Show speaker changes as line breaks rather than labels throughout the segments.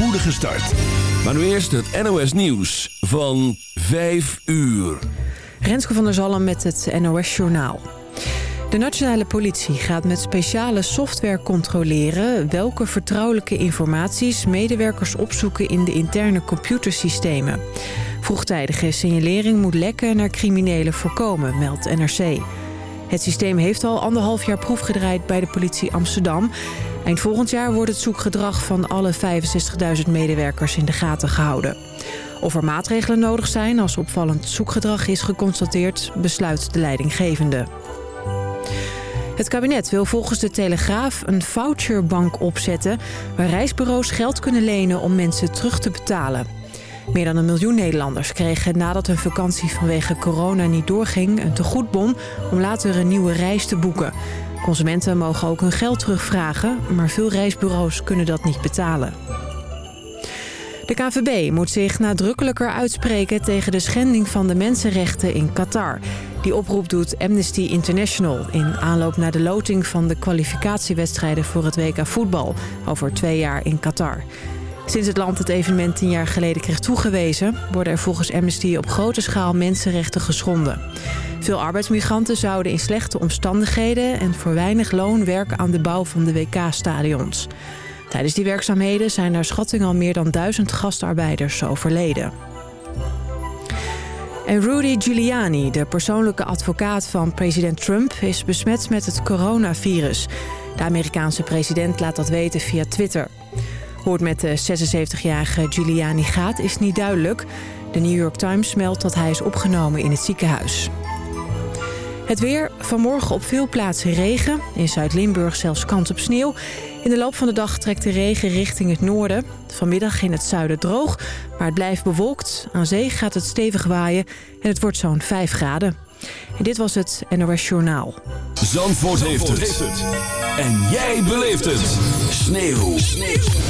spoedige start. Maar nu eerst het NOS Nieuws van 5 uur.
Renske van der Zalm met het NOS Journaal. De nationale politie gaat met speciale software controleren... welke vertrouwelijke informaties medewerkers opzoeken in de interne computersystemen. Vroegtijdige signalering moet lekken naar criminelen voorkomen, meldt NRC. Het systeem heeft al anderhalf jaar proefgedraaid bij de politie Amsterdam. Eind volgend jaar wordt het zoekgedrag van alle 65.000 medewerkers in de gaten gehouden. Of er maatregelen nodig zijn als opvallend zoekgedrag is geconstateerd... besluit de leidinggevende. Het kabinet wil volgens de Telegraaf een voucherbank opzetten... waar reisbureaus geld kunnen lenen om mensen terug te betalen. Meer dan een miljoen Nederlanders kregen nadat hun vakantie vanwege corona niet doorging... een tegoedbon om later een nieuwe reis te boeken. Consumenten mogen ook hun geld terugvragen, maar veel reisbureaus kunnen dat niet betalen. De KVB moet zich nadrukkelijker uitspreken tegen de schending van de mensenrechten in Qatar. Die oproep doet Amnesty International in aanloop naar de loting van de kwalificatiewedstrijden voor het WK voetbal over twee jaar in Qatar. Sinds het land het evenement tien jaar geleden kreeg toegewezen... worden er volgens Amnesty op grote schaal mensenrechten geschonden. Veel arbeidsmigranten zouden in slechte omstandigheden... en voor weinig loon werken aan de bouw van de WK-stadions. Tijdens die werkzaamheden zijn naar schatting al meer dan duizend gastarbeiders overleden. En Rudy Giuliani, de persoonlijke advocaat van president Trump... is besmet met het coronavirus. De Amerikaanse president laat dat weten via Twitter. Hoe het met de 76-jarige Giuliani gaat is niet duidelijk. De New York Times meldt dat hij is opgenomen in het ziekenhuis. Het weer, vanmorgen op veel plaatsen regen. In Zuid-Limburg zelfs kans op sneeuw. In de loop van de dag trekt de regen richting het noorden. Vanmiddag in het zuiden droog, maar het blijft bewolkt. Aan zee gaat het stevig waaien en het wordt zo'n 5 graden. En dit was het NOS Journaal.
Zandvoort, heeft, het. En jij beleeft het. Sneeuw. Sneeuw.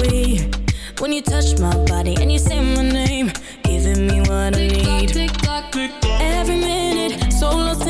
we? When you touch my body and you say my name, giving me what I need. Every minute, so lost.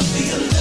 be
alive.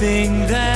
Maar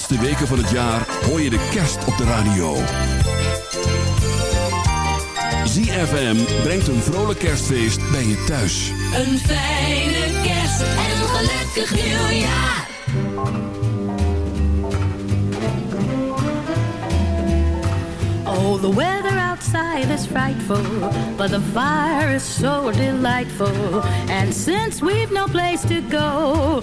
laatste weken van het jaar hoor je de kerst op de radio. ZFM brengt een vrolijk kerstfeest bij je thuis.
Een fijne kerst en een gelukkig nieuwjaar.
Oh, the weather outside is frightful, but the fire is so delightful. And since we've no place to go,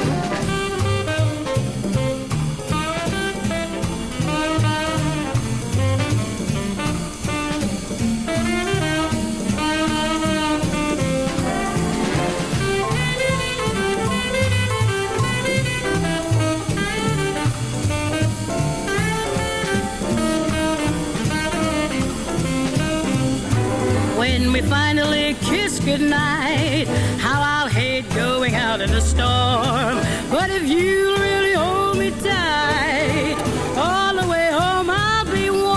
Kiss goodnight, how I'll hate going out in the storm. But if you really hold me tight, all the way home I'll be warm.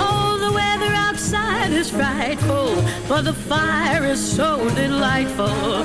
Oh, the weather outside is frightful, but the fire is so delightful.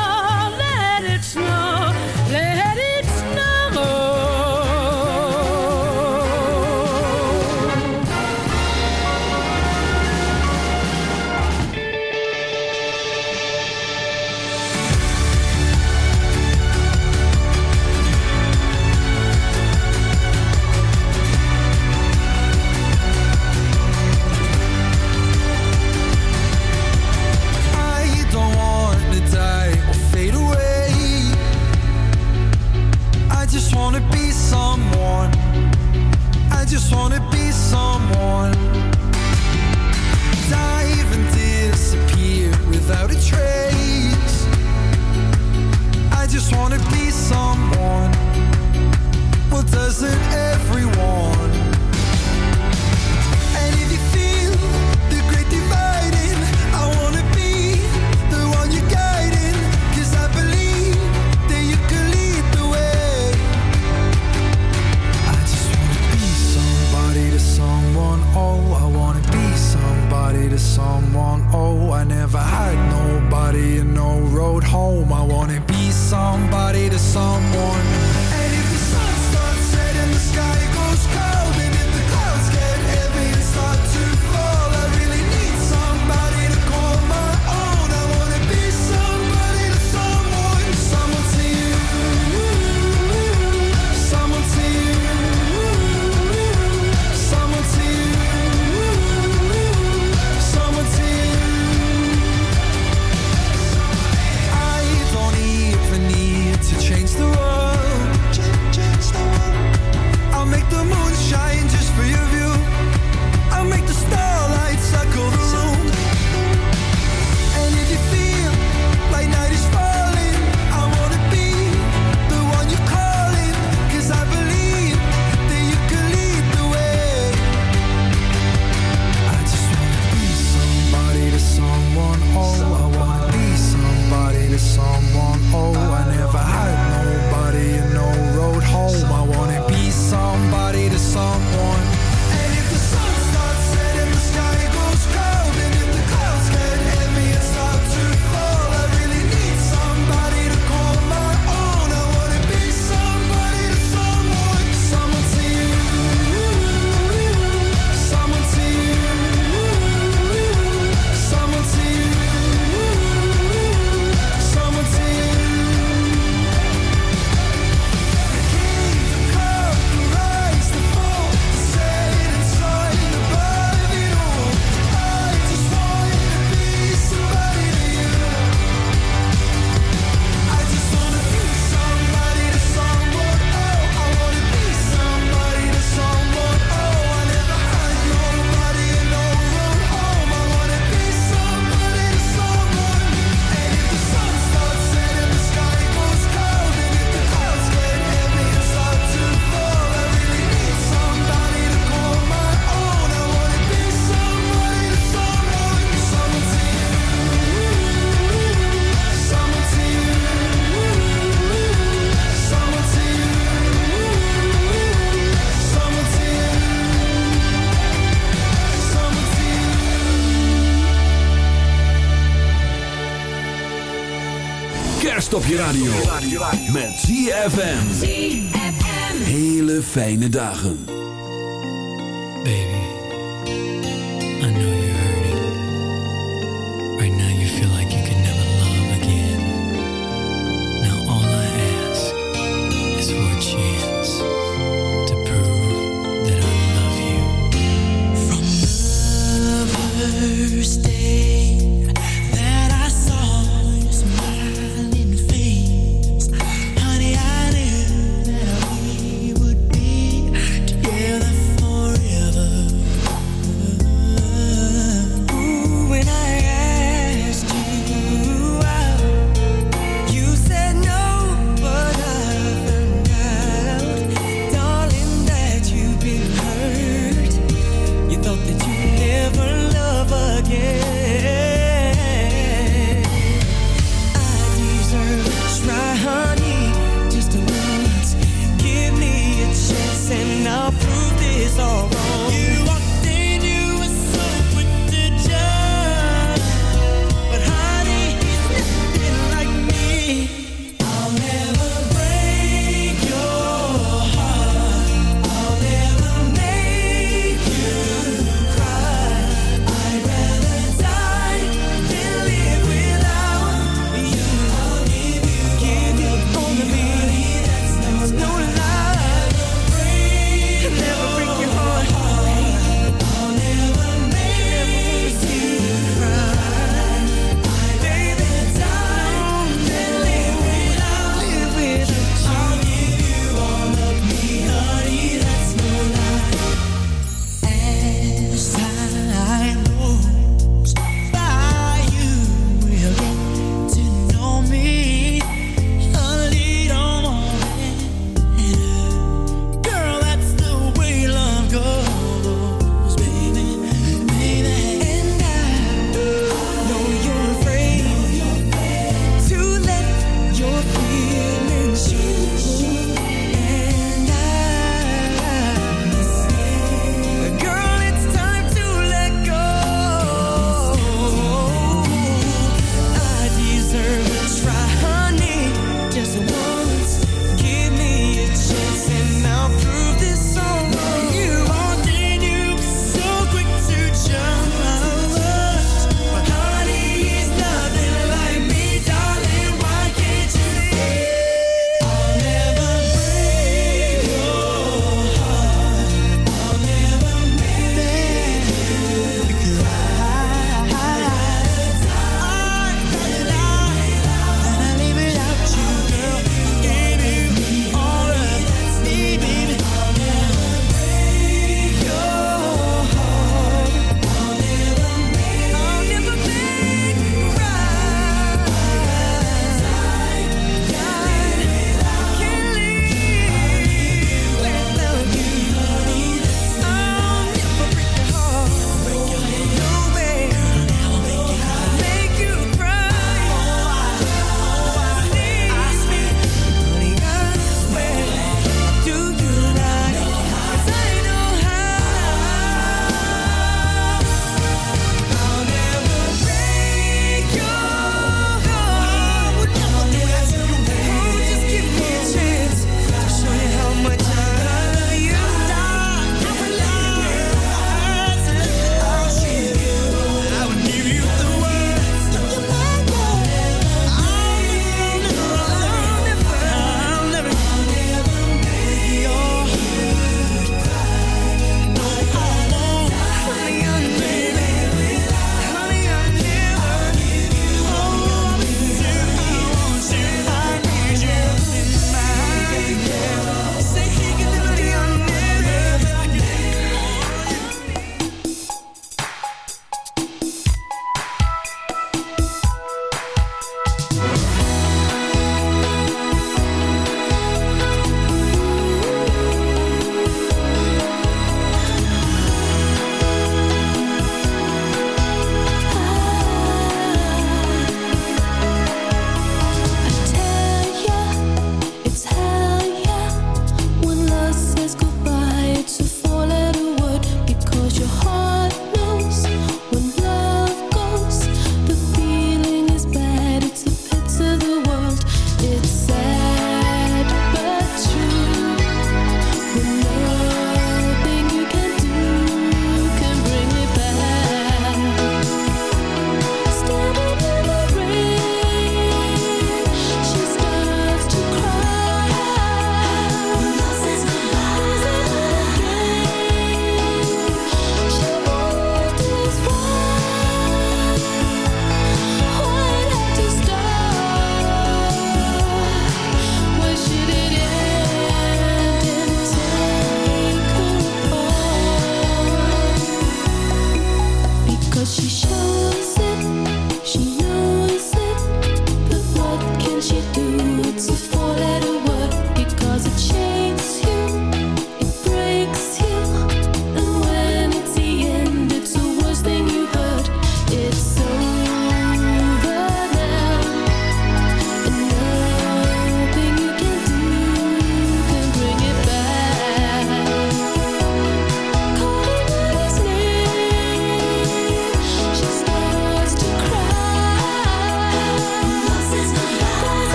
dagen.